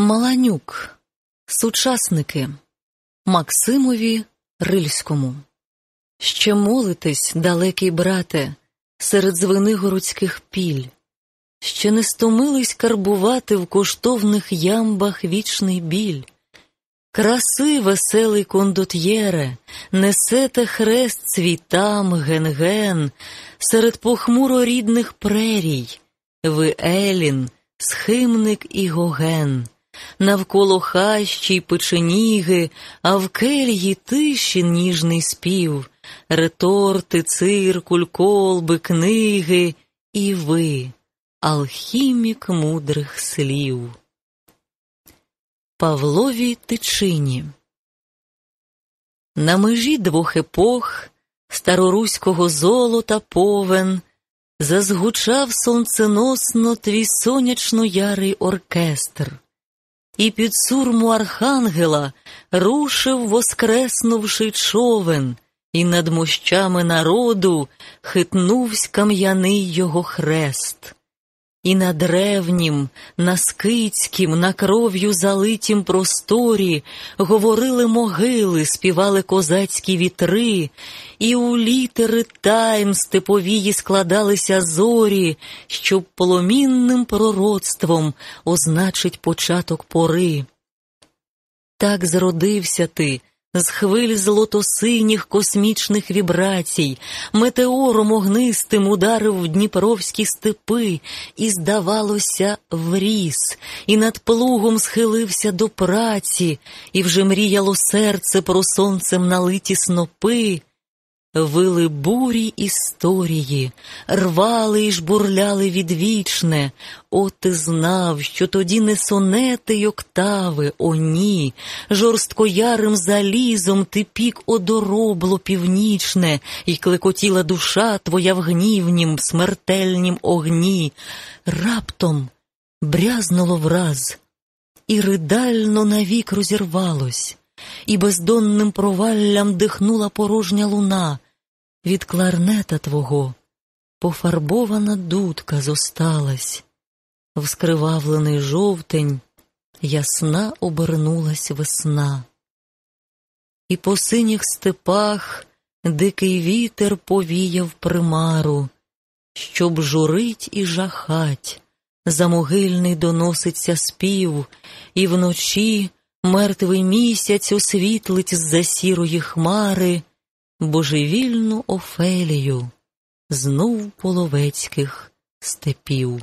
Маланюк. Сучасники Максимові Рильському. Ще молитесь, далекий брате, серед звенигородських піль, ще не стомились карбувати в коштовних ямбах вічний біль. Краси, веселий кондот'єре, несете хрест цвітам ген-ген, серед похмуро рідних прерій, ви Елін, схимник і гоген навколо хащі й печеніги, а в кельї тиші ніжний спів, реторти, циркуль, колби, книги, і ви, алхімік мудрих слів. Павлові Тичині. На межі двох епох староруського золота повен зазгучав сонценосно твій сонячно ярий оркестр і під сурму архангела рушив, воскреснувши човен, і над мощами народу хитнувсь кам'яний його хрест. І на древнім, на скицькім, на кров'ю залитім просторі говорили могили, співали козацькі вітри, і у літери тайм степовії складалися зорі, щоб поломінним пророцтвом означить початок пори. Так зродився ти, з хвиль золотосиніх космічних вібрацій, метеором огнистим ударив в дніпровські степи, і, здавалося, вріс, і над плугом схилився до праці, і вже мріяло серце про сонцем налиті снопи. Вили бурі історії, рвали й жбурляли відвічне, О, ти знав, що тоді не сонети й октави, о, ні, жорсткоярим залізом ти пік одоробло північне, І клекотіла душа твоя в гнівнім, смертельнім огні. Раптом брязнуло враз, і ридально навік розірвалось і бездонним проваллям дихнула порожня луна. Від кларнета твого пофарбована дудка зосталась, в скривавлений жовтень ясна обернулась весна. І по синіх степах дикий вітер повіяв примару, щоб журить і жахать, за могильний доноситься спів, і вночі Мертвий місяць освітлить з-за сірої хмари божевільну Офелію знов половецьких степів.